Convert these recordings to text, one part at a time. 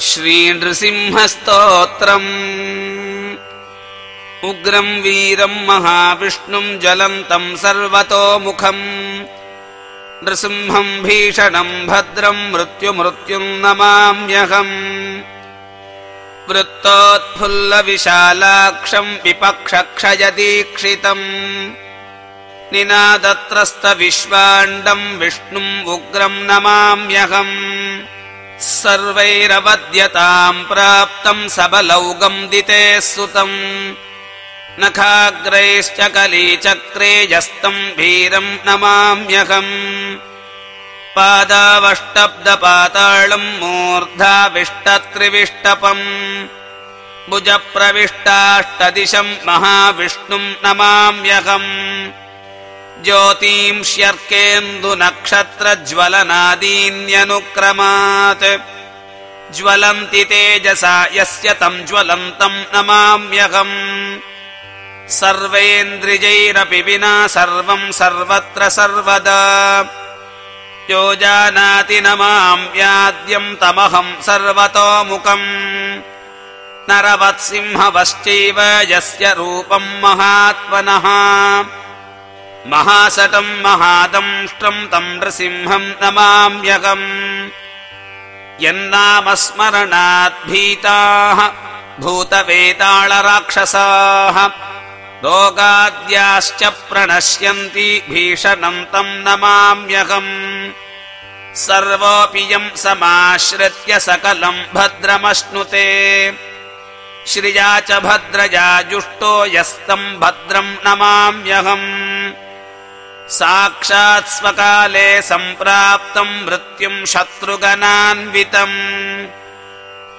श्रीनृसिंहस्तोत्रम्। उग्रम् वीरम् महाविष्णुम् ज्वलन्तम् सर्वतोमुखम्। नृसिंहम् भीषणम् भद्रम् मृत्युमृत्युम् नमाम्यहम्। वृत्तोत्फुल्लविशालाक्षम् विपक्षक्षयदीक्षितम्। निनादत्रस्तविश्वाण्डम् विष्णुम् उग्रम् नमाम्यहम् सर्वैरवद्यताम् प्राप्तम् सबलौगम् दिते सुतम्। नखाग्रैश्च कलीचक्रेजस्तम् भीरम् नमाम्यहम्। पादावष्टब्दपाताळम् मूर्धाविष्टत्रिविष्टपम्। भुजप्रविष्टाष्टदिशम् महाविष्णुम् नमाम्यहम् ज्योतींष्यर्केन्दुनक्षत्रज्वलनादीन्यनुक्रमात् ज्वलन्ति तेजसा यस्य तम् ज्वलन्तम् नमाम्यहम्। सर्वेन्द्रिजैरपि विना सर्वम् सर्वत्र सर्वदा। यो जानाति न माम् व्याद्यम् तमहम् सर्वतोमुखम्। नरवत्सिंहवश्चैव यस्य रूपम् महात्मनः महासटम् महादंष्ट्रम् तम् नृसिंहम् नमाम्यगम् यन्नामस्मरणाद्भीताः भूतवेताळराक्षसाः। रोगाद्याश्च प्रणश्यन्ति भीषणम् तम् नमाम्यहम् सर्वोऽपि यम् समाश्रित्य सकलम् भद्रमश्नुते। श्रिया च भद्रजा जुष्टो यस्तम् भद्रम् नमाम्यहम् साक्षात् स्वकाले सम्प्राप्तम् मृत्युम् शत्रुगणान्वितम्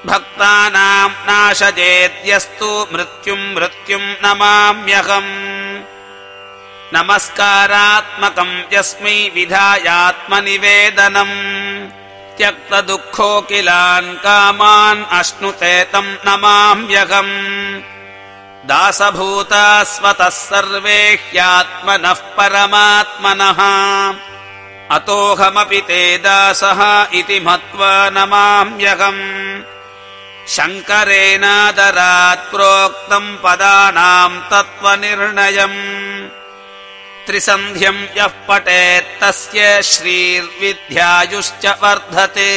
भक्तानाम् नाशजेत्यस्तु मृत्युम् मृत्युम् नमाम्यहम्। नमस्कारात्मकम् यस्मै विधायात्मनिवेदनम् त्यक्तदुःखोऽखिलान् कामान् अश्नुते तम् नमाम्यहम् दासभूता स्वतः सर्वे ह्यात्मनः परमात्मनः। अतोऽहमपि ते दासः इति मत्वा नमाम्यहम्। शङ्करेणादरात् प्रोक्तम् पदानाम् तत्त्वनिर्णयम्। त्रिसन्ध्यम् यः पटेत्तस्य श्रीर्विद्यायुश्च वर्धते